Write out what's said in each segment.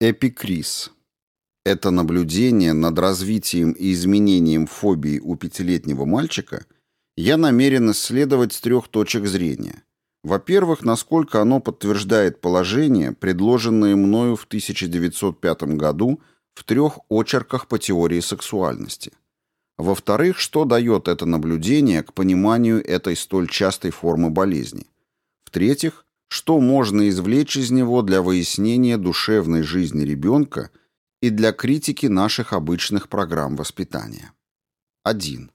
Эпикриз. Это наблюдение над развитием и изменением фобии у пятилетнего мальчика я намерен исследовать с трех точек зрения. Во-первых, насколько оно подтверждает положение, предложенное мною в 1905 году в трех очерках по теории сексуальности. Во-вторых, что дает это наблюдение к пониманию этой столь частой формы болезни. В-третьих, что можно извлечь из него для выяснения душевной жизни ребенка и для критики наших обычных программ воспитания. 1.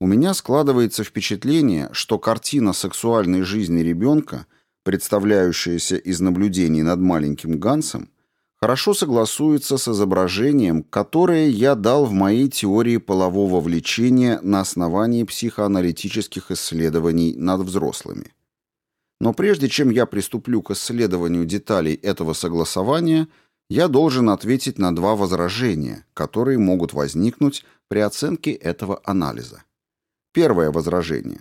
У меня складывается впечатление, что картина сексуальной жизни ребенка, представляющаяся из наблюдений над маленьким Гансом, хорошо согласуется с изображением, которое я дал в моей теории полового влечения на основании психоаналитических исследований над взрослыми. Но прежде чем я приступлю к исследованию деталей этого согласования, я должен ответить на два возражения, которые могут возникнуть при оценке этого анализа. Первое возражение.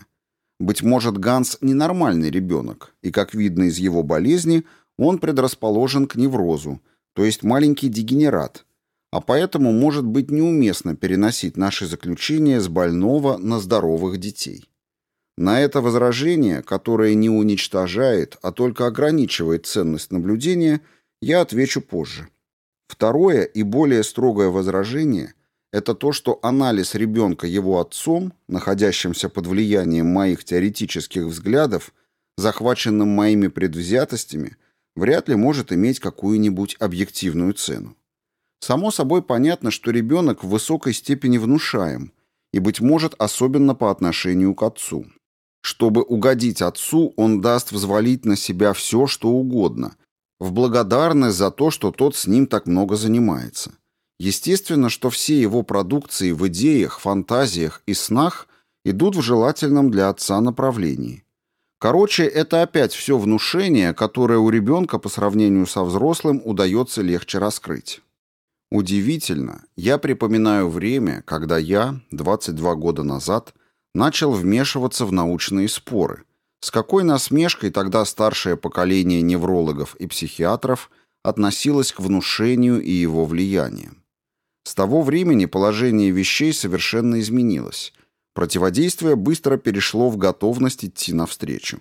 Быть может, Ганс ненормальный ребенок, и, как видно из его болезни, он предрасположен к неврозу, то есть маленький дегенерат, а поэтому может быть неуместно переносить наши заключения с больного на здоровых детей. На это возражение, которое не уничтожает, а только ограничивает ценность наблюдения, я отвечу позже. Второе и более строгое возражение – это то, что анализ ребенка его отцом, находящимся под влиянием моих теоретических взглядов, захваченным моими предвзятостями, вряд ли может иметь какую-нибудь объективную цену. Само собой понятно, что ребенок в высокой степени внушаем, и, быть может, особенно по отношению к отцу. Чтобы угодить отцу, он даст взвалить на себя все, что угодно, в благодарность за то, что тот с ним так много занимается. Естественно, что все его продукции в идеях, фантазиях и снах идут в желательном для отца направлении. Короче, это опять все внушение, которое у ребенка по сравнению со взрослым удается легче раскрыть. Удивительно, я припоминаю время, когда я, 22 года назад, начал вмешиваться в научные споры. С какой насмешкой тогда старшее поколение неврологов и психиатров относилось к внушению и его влиянию. С того времени положение вещей совершенно изменилось. Противодействие быстро перешло в готовность идти навстречу.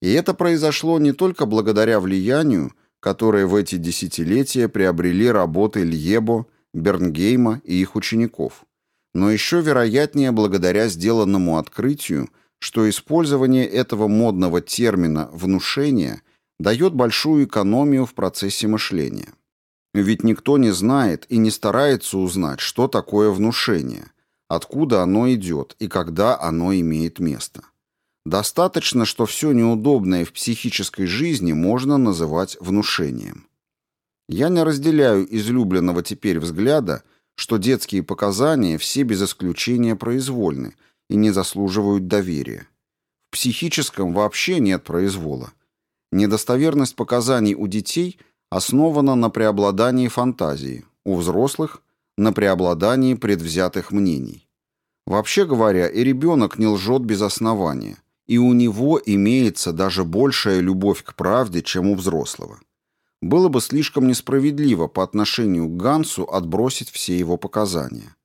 И это произошло не только благодаря влиянию, которое в эти десятилетия приобрели работы Льебо, Бернгейма и их учеников но еще вероятнее благодаря сделанному открытию, что использование этого модного термина «внушение» дает большую экономию в процессе мышления. Ведь никто не знает и не старается узнать, что такое внушение, откуда оно идет и когда оно имеет место. Достаточно, что все неудобное в психической жизни можно называть внушением. Я не разделяю излюбленного теперь взгляда, что детские показания все без исключения произвольны и не заслуживают доверия. В психическом вообще нет произвола. Недостоверность показаний у детей основана на преобладании фантазии, у взрослых – на преобладании предвзятых мнений. Вообще говоря, и ребенок не лжет без основания, и у него имеется даже большая любовь к правде, чем у взрослого было бы слишком несправедливо по отношению к Гансу отбросить все его показания.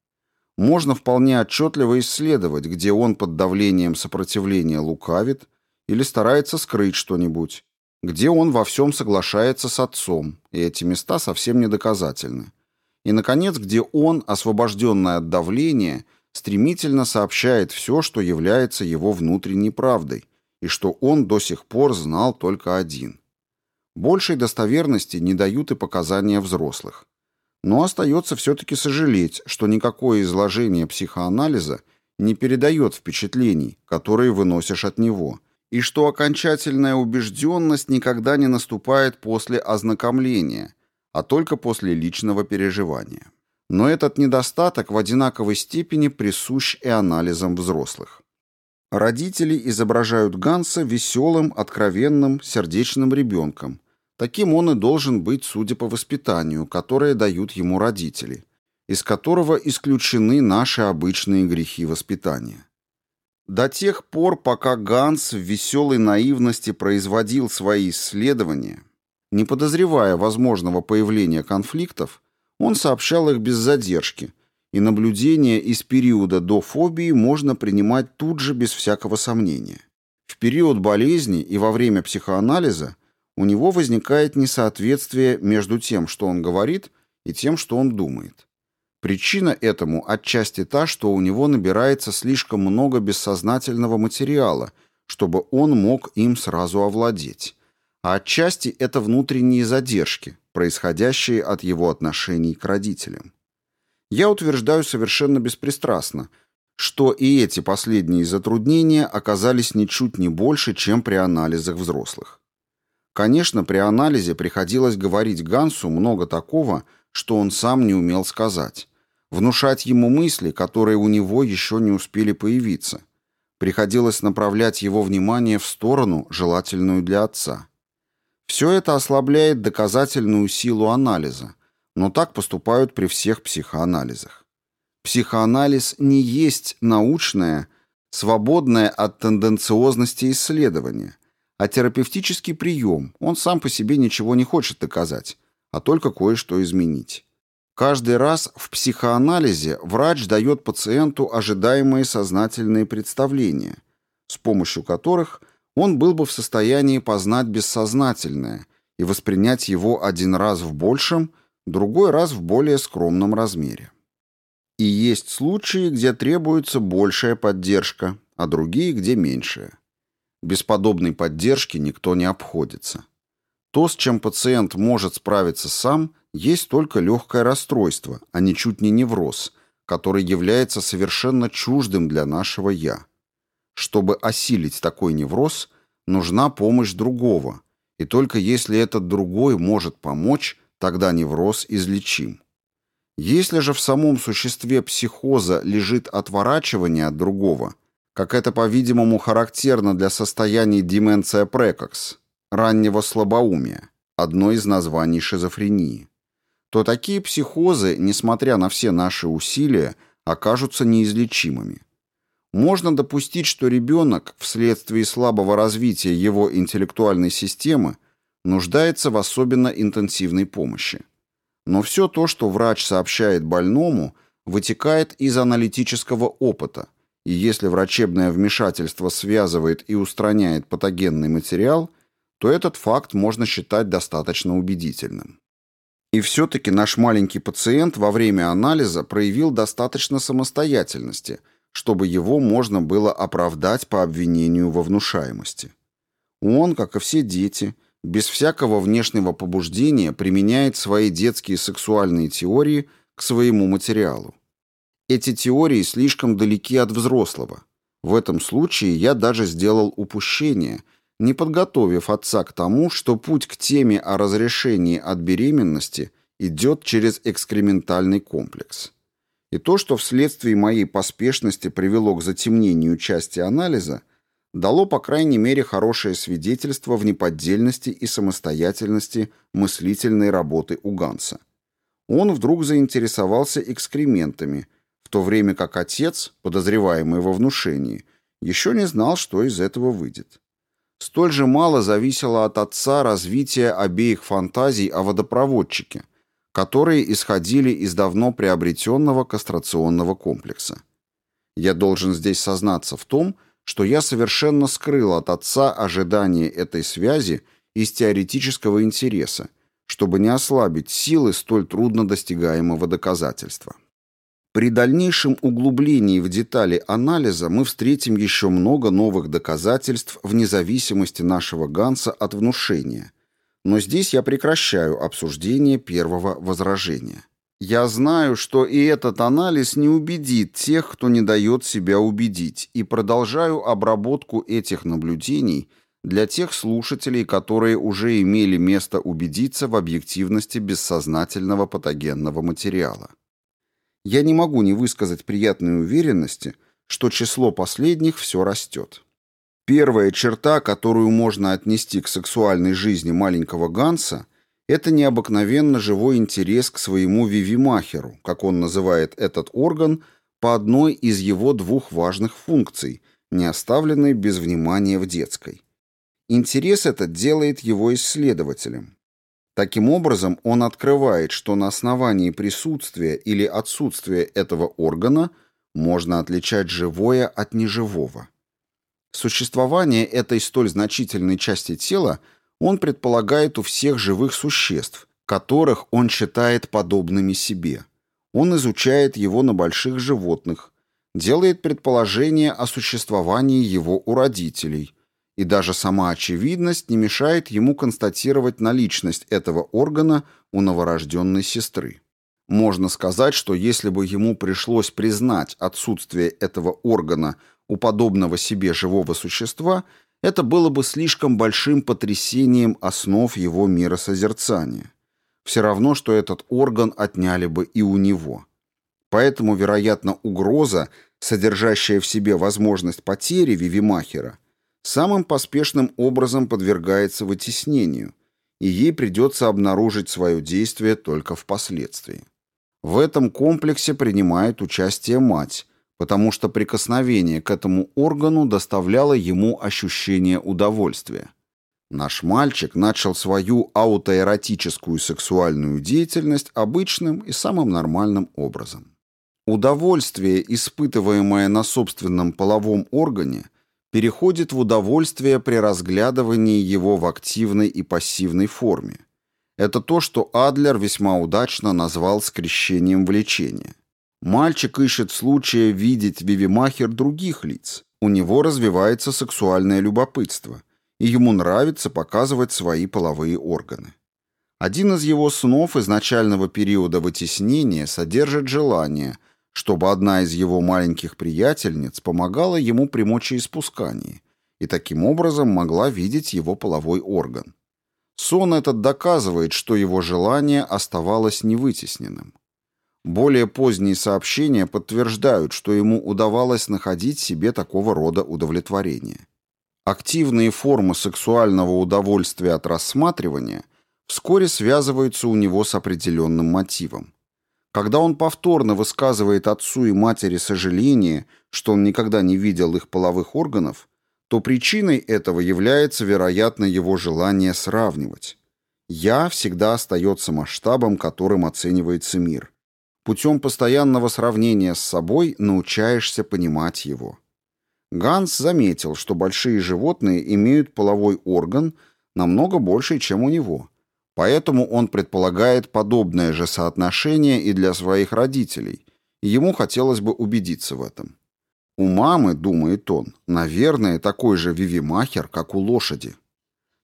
Можно вполне отчетливо исследовать, где он под давлением сопротивления лукавит или старается скрыть что-нибудь, где он во всем соглашается с отцом, и эти места совсем не доказательны. И, наконец, где он, освобожденный от давления, стремительно сообщает все, что является его внутренней правдой, и что он до сих пор знал только один – Большей достоверности не дают и показания взрослых. Но остается все-таки сожалеть, что никакое изложение психоанализа не передает впечатлений, которые выносишь от него, и что окончательная убежденность никогда не наступает после ознакомления, а только после личного переживания. Но этот недостаток в одинаковой степени присущ и анализам взрослых. Родители изображают Ганса веселым, откровенным, сердечным ребенком, Таким он и должен быть, судя по воспитанию, которое дают ему родители, из которого исключены наши обычные грехи воспитания. До тех пор, пока Ганс в веселой наивности производил свои исследования, Не подозревая возможного появления конфликтов, он сообщал их без задержки, и наблюдения из периода до фобии можно принимать тут же без всякого сомнения. В период болезни и во время психоанализа у него возникает несоответствие между тем, что он говорит, и тем, что он думает. Причина этому отчасти та, что у него набирается слишком много бессознательного материала, чтобы он мог им сразу овладеть. А отчасти это внутренние задержки, происходящие от его отношений к родителям. Я утверждаю совершенно беспристрастно, что и эти последние затруднения оказались ничуть не больше, чем при анализах взрослых. Конечно, при анализе приходилось говорить Гансу много такого, что он сам не умел сказать, внушать ему мысли, которые у него еще не успели появиться. Приходилось направлять его внимание в сторону, желательную для отца. Все это ослабляет доказательную силу анализа, но так поступают при всех психоанализах. Психоанализ не есть научное, свободное от тенденциозности исследование, а терапевтический прием, он сам по себе ничего не хочет доказать, а только кое-что изменить. Каждый раз в психоанализе врач дает пациенту ожидаемые сознательные представления, с помощью которых он был бы в состоянии познать бессознательное и воспринять его один раз в большем, другой раз в более скромном размере. И есть случаи, где требуется большая поддержка, а другие, где меньшая. Без подобной поддержки никто не обходится. То, с чем пациент может справиться сам, есть только легкое расстройство, а ничуть не невроз, который является совершенно чуждым для нашего «я». Чтобы осилить такой невроз, нужна помощь другого, и только если этот другой может помочь, тогда невроз излечим. Если же в самом существе психоза лежит отворачивание от другого – как это, по-видимому, характерно для состояний деменция прекокс, раннего слабоумия, одно из названий шизофрении, то такие психозы, несмотря на все наши усилия, окажутся неизлечимыми. Можно допустить, что ребенок, вследствие слабого развития его интеллектуальной системы, нуждается в особенно интенсивной помощи. Но все то, что врач сообщает больному, вытекает из аналитического опыта – и если врачебное вмешательство связывает и устраняет патогенный материал, то этот факт можно считать достаточно убедительным. И все-таки наш маленький пациент во время анализа проявил достаточно самостоятельности, чтобы его можно было оправдать по обвинению во внушаемости. Он, как и все дети, без всякого внешнего побуждения применяет свои детские сексуальные теории к своему материалу. Эти теории слишком далеки от взрослого. В этом случае я даже сделал упущение, не подготовив отца к тому, что путь к теме о разрешении от беременности идет через экскрементальный комплекс. И то, что вследствие моей поспешности привело к затемнению части анализа, дало, по крайней мере, хорошее свидетельство в неподдельности и самостоятельности мыслительной работы у Ганса. Он вдруг заинтересовался экскрементами – в то время как отец, подозреваемый во внушении, еще не знал, что из этого выйдет. Столь же мало зависело от отца развитие обеих фантазий о водопроводчике, которые исходили из давно приобретенного кастрационного комплекса. Я должен здесь сознаться в том, что я совершенно скрыл от отца ожидание этой связи из теоретического интереса, чтобы не ослабить силы столь трудно достигаемого доказательства. При дальнейшем углублении в детали анализа мы встретим еще много новых доказательств вне зависимости нашего Ганса от внушения. Но здесь я прекращаю обсуждение первого возражения. Я знаю, что и этот анализ не убедит тех, кто не дает себя убедить, и продолжаю обработку этих наблюдений для тех слушателей, которые уже имели место убедиться в объективности бессознательного патогенного материала я не могу не высказать приятной уверенности, что число последних все растет. Первая черта, которую можно отнести к сексуальной жизни маленького Ганса, это необыкновенно живой интерес к своему вивимахеру, как он называет этот орган, по одной из его двух важных функций, не оставленной без внимания в детской. Интерес этот делает его исследователем. Таким образом, он открывает, что на основании присутствия или отсутствия этого органа можно отличать живое от неживого. Существование этой столь значительной части тела он предполагает у всех живых существ, которых он считает подобными себе. Он изучает его на больших животных, делает предположение о существовании его у родителей, и даже сама очевидность не мешает ему констатировать наличность этого органа у новорожденной сестры. Можно сказать, что если бы ему пришлось признать отсутствие этого органа у подобного себе живого существа, это было бы слишком большим потрясением основ его миросозерцания. Все равно, что этот орган отняли бы и у него. Поэтому, вероятно, угроза, содержащая в себе возможность потери Вивимахера, самым поспешным образом подвергается вытеснению, и ей придется обнаружить свое действие только впоследствии. В этом комплексе принимает участие мать, потому что прикосновение к этому органу доставляло ему ощущение удовольствия. Наш мальчик начал свою аутоэротическую сексуальную деятельность обычным и самым нормальным образом. Удовольствие, испытываемое на собственном половом органе, переходит в удовольствие при разглядывании его в активной и пассивной форме. Это то, что Адлер весьма удачно назвал скрещением влечения. Мальчик ищет случая видеть Вивимахер других лиц. У него развивается сексуальное любопытство, и ему нравится показывать свои половые органы. Один из его снов из начального периода вытеснения содержит желание, чтобы одна из его маленьких приятельниц помогала ему при мочеиспускании и таким образом могла видеть его половой орган. Сон этот доказывает, что его желание оставалось невытесненным. Более поздние сообщения подтверждают, что ему удавалось находить себе такого рода удовлетворение. Активные формы сексуального удовольствия от рассматривания вскоре связываются у него с определенным мотивом. Когда он повторно высказывает отцу и матери сожаление, что он никогда не видел их половых органов, то причиной этого является, вероятно, его желание сравнивать. «Я» всегда остается масштабом, которым оценивается мир. Путем постоянного сравнения с собой научаешься понимать его. Ганс заметил, что большие животные имеют половой орган намного больше, чем у него. Поэтому он предполагает подобное же соотношение и для своих родителей, ему хотелось бы убедиться в этом. У мамы, думает он, наверное, такой же вивимахер, как у лошади.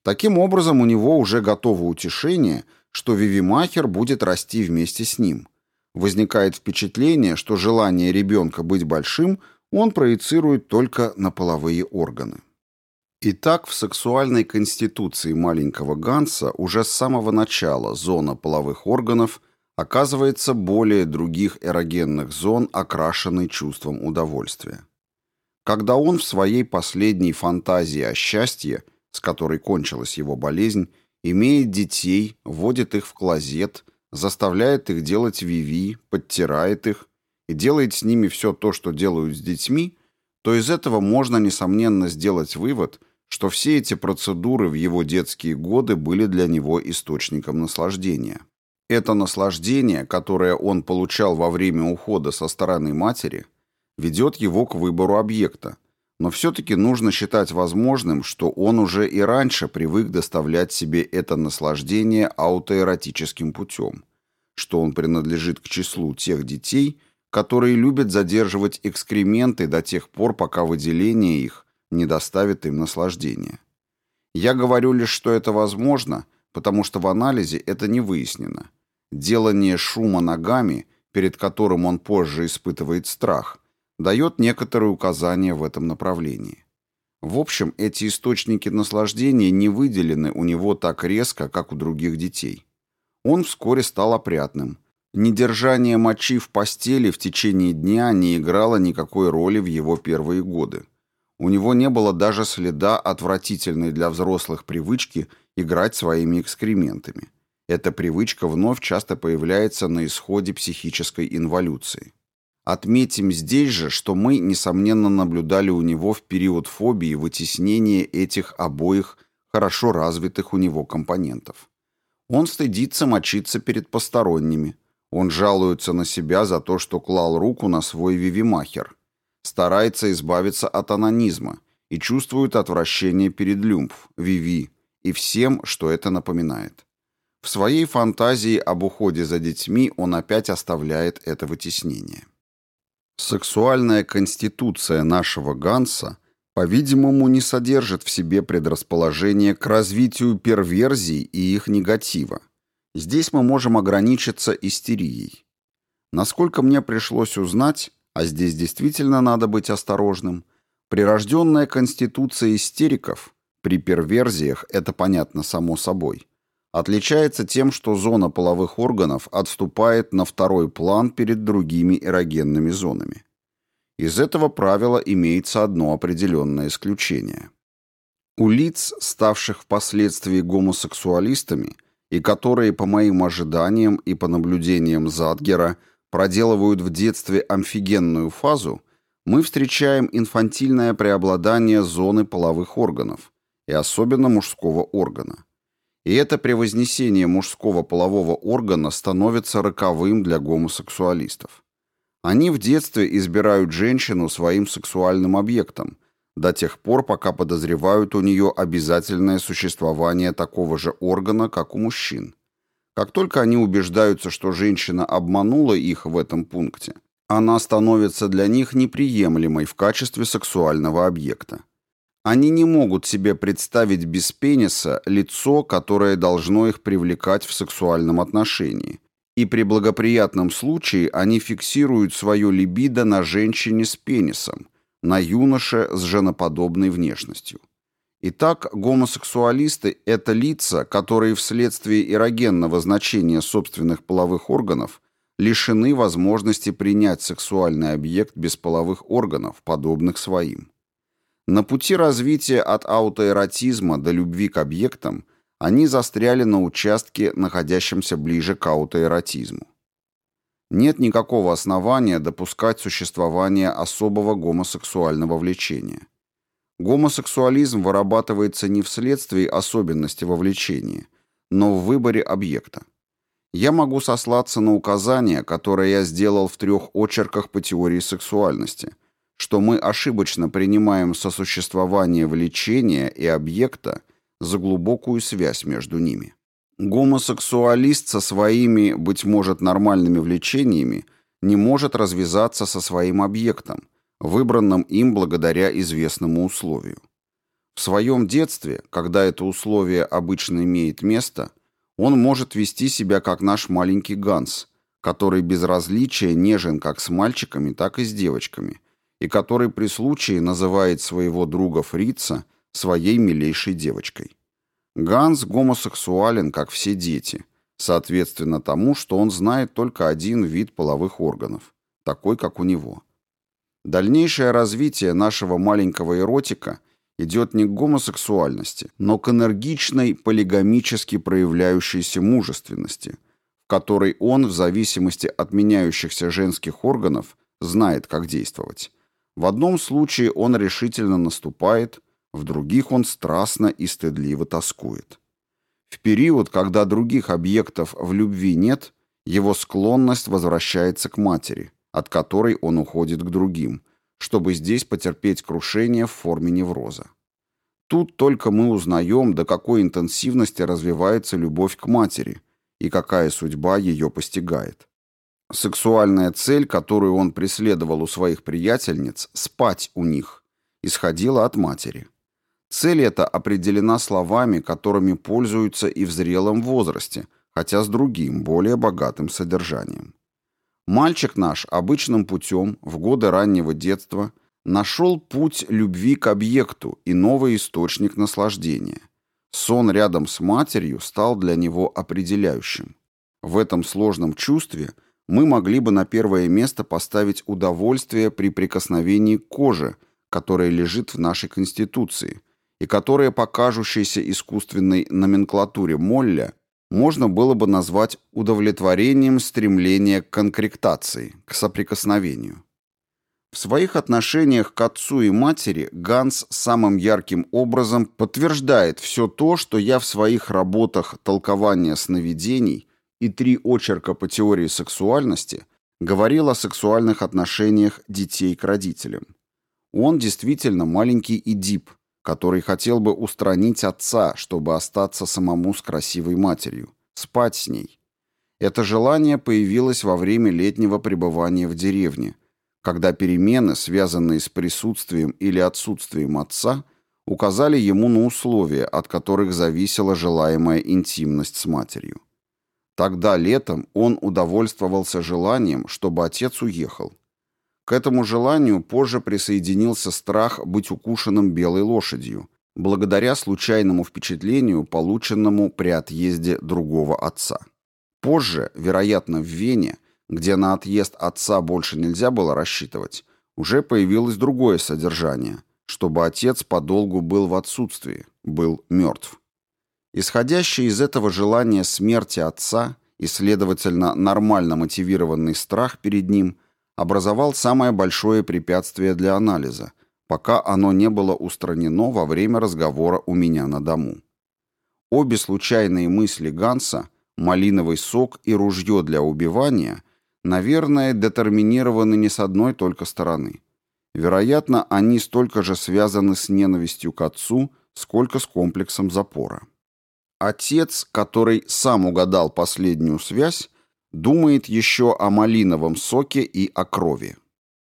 Таким образом, у него уже готово утешение, что вивимахер будет расти вместе с ним – Возникает впечатление, что желание ребенка быть большим он проецирует только на половые органы. Итак, в сексуальной конституции маленького Ганса уже с самого начала зона половых органов оказывается более других эрогенных зон, окрашенной чувством удовольствия. Когда он в своей последней фантазии о счастье, с которой кончилась его болезнь, имеет детей, вводит их в клозет – заставляет их делать виви, подтирает их и делает с ними все то, что делают с детьми, то из этого можно, несомненно, сделать вывод, что все эти процедуры в его детские годы были для него источником наслаждения. Это наслаждение, которое он получал во время ухода со стороны матери, ведет его к выбору объекта, но все-таки нужно считать возможным, что он уже и раньше привык доставлять себе это наслаждение аутоэротическим путем, что он принадлежит к числу тех детей, которые любят задерживать экскременты до тех пор, пока выделение их не доставит им наслаждения. Я говорю лишь, что это возможно, потому что в анализе это не выяснено. Делание шума ногами, перед которым он позже испытывает страх, дает некоторые указания в этом направлении. В общем, эти источники наслаждения не выделены у него так резко, как у других детей. Он вскоре стал опрятным. Недержание мочи в постели в течение дня не играло никакой роли в его первые годы. У него не было даже следа отвратительной для взрослых привычки играть своими экскрементами. Эта привычка вновь часто появляется на исходе психической инволюции. Отметим здесь же, что мы, несомненно, наблюдали у него в период фобии вытеснение этих обоих хорошо развитых у него компонентов. Он стыдится мочиться перед посторонними. Он жалуется на себя за то, что клал руку на свой вивимахер. Старается избавиться от анонизма и чувствует отвращение перед люмф, виви и всем, что это напоминает. В своей фантазии об уходе за детьми он опять оставляет это вытеснение. Сексуальная конституция нашего Ганса, по-видимому, не содержит в себе предрасположение к развитию перверзий и их негатива. Здесь мы можем ограничиться истерией. Насколько мне пришлось узнать, а здесь действительно надо быть осторожным, прирожденная конституция истериков, при перверзиях это понятно само собой – отличается тем, что зона половых органов отступает на второй план перед другими эрогенными зонами. Из этого правила имеется одно определенное исключение. У лиц, ставших впоследствии гомосексуалистами, и которые, по моим ожиданиям и по наблюдениям Задгера, проделывают в детстве амфигенную фазу, мы встречаем инфантильное преобладание зоны половых органов, и особенно мужского органа. И это превознесение мужского полового органа становится роковым для гомосексуалистов. Они в детстве избирают женщину своим сексуальным объектом, до тех пор, пока подозревают у нее обязательное существование такого же органа, как у мужчин. Как только они убеждаются, что женщина обманула их в этом пункте, она становится для них неприемлемой в качестве сексуального объекта. Они не могут себе представить без пениса лицо, которое должно их привлекать в сексуальном отношении. И при благоприятном случае они фиксируют свое либидо на женщине с пенисом, на юноше с женоподобной внешностью. Итак, гомосексуалисты – это лица, которые вследствие эрогенного значения собственных половых органов лишены возможности принять сексуальный объект без половых органов, подобных своим. На пути развития от аутоэротизма до любви к объектам они застряли на участке, находящемся ближе к аутоэротизму. Нет никакого основания допускать существование особого гомосексуального влечения. Гомосексуализм вырабатывается не вследствие особенности вовлечения, но в выборе объекта. Я могу сослаться на указания, которые я сделал в трех очерках по теории сексуальности – что мы ошибочно принимаем сосуществование влечения и объекта за глубокую связь между ними. Гомосексуалист со своими, быть может, нормальными влечениями не может развязаться со своим объектом, выбранным им благодаря известному условию. В своем детстве, когда это условие обычно имеет место, он может вести себя как наш маленький Ганс, который без различия нежен как с мальчиками, так и с девочками, и который при случае называет своего друга Фрица своей милейшей девочкой. Ганс гомосексуален, как все дети, соответственно тому, что он знает только один вид половых органов, такой, как у него. Дальнейшее развитие нашего маленького эротика идет не к гомосексуальности, но к энергичной, полигамически проявляющейся мужественности, в которой он, в зависимости от меняющихся женских органов, знает, как действовать. В одном случае он решительно наступает, в других он страстно и стыдливо тоскует. В период, когда других объектов в любви нет, его склонность возвращается к матери, от которой он уходит к другим, чтобы здесь потерпеть крушение в форме невроза. Тут только мы узнаем, до какой интенсивности развивается любовь к матери и какая судьба ее постигает. Сексуальная цель, которую он преследовал у своих приятельниц, спать у них, исходила от матери. Цель эта определена словами, которыми пользуются и в зрелом возрасте, хотя с другим, более богатым содержанием. Мальчик наш обычным путем, в годы раннего детства, нашел путь любви к объекту и новый источник наслаждения. Сон рядом с матерью стал для него определяющим. В этом сложном чувстве – мы могли бы на первое место поставить удовольствие при прикосновении к коже, которая лежит в нашей Конституции, и которая по кажущейся искусственной номенклатуре Молля можно было бы назвать удовлетворением стремления к конкректации, к соприкосновению. В своих отношениях к отцу и матери Ганс самым ярким образом подтверждает все то, что я в своих работах «Толкование сновидений» и «Три очерка по теории сексуальности» говорил о сексуальных отношениях детей к родителям. Он действительно маленький Идип, который хотел бы устранить отца, чтобы остаться самому с красивой матерью, спать с ней. Это желание появилось во время летнего пребывания в деревне, когда перемены, связанные с присутствием или отсутствием отца, указали ему на условия, от которых зависела желаемая интимность с матерью. Тогда летом он удовольствовался желанием, чтобы отец уехал. К этому желанию позже присоединился страх быть укушенным белой лошадью, благодаря случайному впечатлению, полученному при отъезде другого отца. Позже, вероятно, в Вене, где на отъезд отца больше нельзя было рассчитывать, уже появилось другое содержание, чтобы отец подолгу был в отсутствии, был мертв. Исходящий из этого желания смерти отца и, следовательно, нормально мотивированный страх перед ним образовал самое большое препятствие для анализа, пока оно не было устранено во время разговора у меня на дому. Обе случайные мысли Ганса «малиновый сок» и «ружье для убивания» наверное, детерминированы не с одной только стороны. Вероятно, они столько же связаны с ненавистью к отцу, сколько с комплексом запора. Отец, который сам угадал последнюю связь, думает еще о малиновом соке и о крови.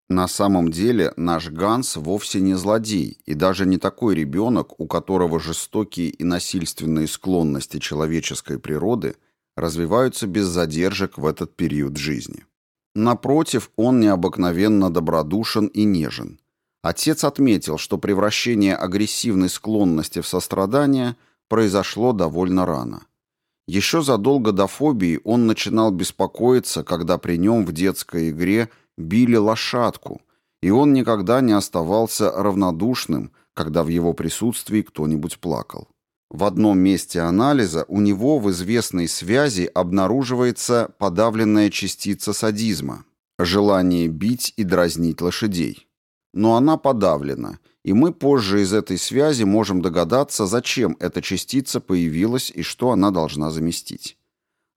На самом деле наш Ганс вовсе не злодей и даже не такой ребенок, у которого жестокие и насильственные склонности человеческой природы развиваются без задержек в этот период жизни. Напротив, он необыкновенно добродушен и нежен. Отец отметил, что превращение агрессивной склонности в сострадание – произошло довольно рано. Еще задолго до фобии он начинал беспокоиться, когда при нем в детской игре били лошадку, и он никогда не оставался равнодушным, когда в его присутствии кто-нибудь плакал. В одном месте анализа у него в известной связи обнаруживается подавленная частица садизма – желание бить и дразнить лошадей. Но она подавлена, и мы позже из этой связи можем догадаться, зачем эта частица появилась и что она должна заместить.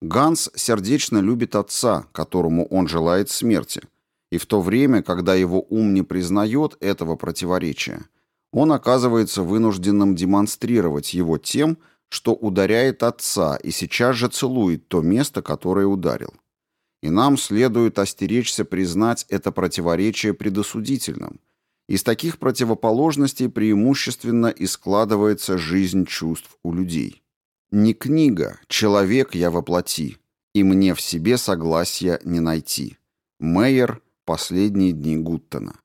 Ганс сердечно любит отца, которому он желает смерти, и в то время, когда его ум не признает этого противоречия, он оказывается вынужденным демонстрировать его тем, что ударяет отца и сейчас же целует то место, которое ударил. И нам следует остеречься признать это противоречие предосудительным – из таких противоположностей преимущественно и складывается жизнь чувств у людей. Не книга, человек я воплоти, и мне в себе согласия не найти. Мейер «Последние дни Гуттона».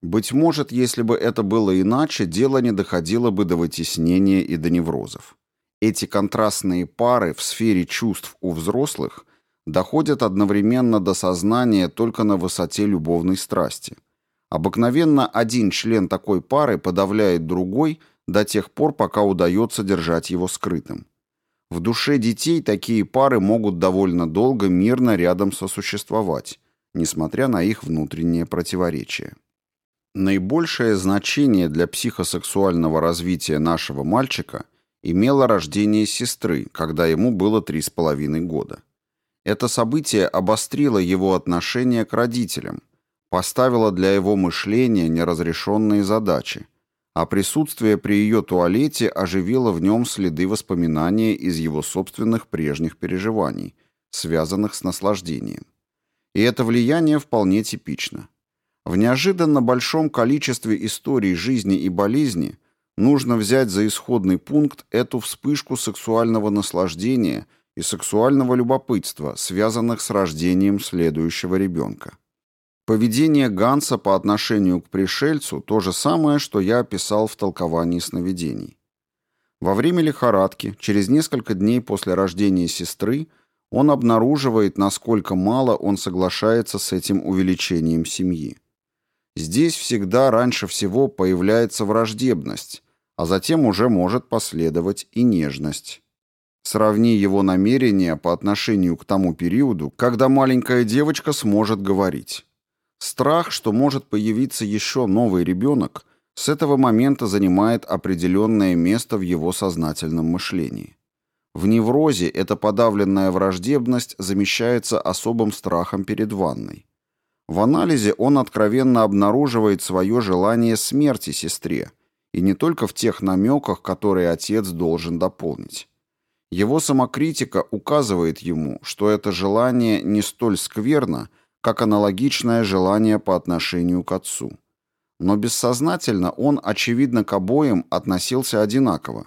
Быть может, если бы это было иначе, дело не доходило бы до вытеснения и до неврозов. Эти контрастные пары в сфере чувств у взрослых доходят одновременно до сознания только на высоте любовной страсти – Обыкновенно один член такой пары подавляет другой до тех пор, пока удается держать его скрытым. В душе детей такие пары могут довольно долго мирно рядом сосуществовать, несмотря на их внутреннее противоречие. Наибольшее значение для психосексуального развития нашего мальчика имело рождение сестры, когда ему было три с половиной года. Это событие обострило его отношение к родителям, поставила для его мышления неразрешенные задачи, а присутствие при ее туалете оживило в нем следы воспоминания из его собственных прежних переживаний, связанных с наслаждением. И это влияние вполне типично. В неожиданно большом количестве историй жизни и болезни нужно взять за исходный пункт эту вспышку сексуального наслаждения и сексуального любопытства, связанных с рождением следующего ребенка. Поведение Ганса по отношению к пришельцу то же самое, что я описал в толковании сновидений. Во время лихорадки, через несколько дней после рождения сестры, он обнаруживает, насколько мало он соглашается с этим увеличением семьи. Здесь всегда раньше всего появляется враждебность, а затем уже может последовать и нежность. Сравни его намерения по отношению к тому периоду, когда маленькая девочка сможет говорить. Страх, что может появиться еще новый ребенок, с этого момента занимает определенное место в его сознательном мышлении. В неврозе эта подавленная враждебность замещается особым страхом перед ванной. В анализе он откровенно обнаруживает свое желание смерти сестре, и не только в тех намеках, которые отец должен дополнить. Его самокритика указывает ему, что это желание не столь скверно, как аналогичное желание по отношению к отцу. Но бессознательно он, очевидно, к обоим относился одинаково,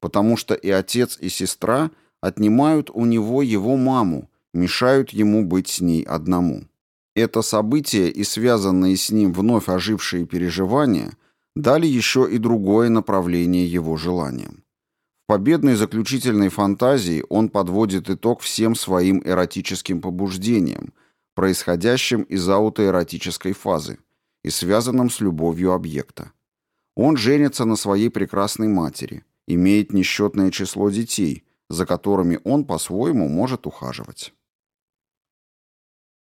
потому что и отец, и сестра отнимают у него его маму, мешают ему быть с ней одному. Это событие и связанные с ним вновь ожившие переживания дали еще и другое направление его желаниям. В победной заключительной фантазии он подводит итог всем своим эротическим побуждениям, происходящим из аутоэротической фазы и связанным с любовью объекта. Он женится на своей прекрасной матери, имеет несчетное число детей, за которыми он по-своему может ухаживать.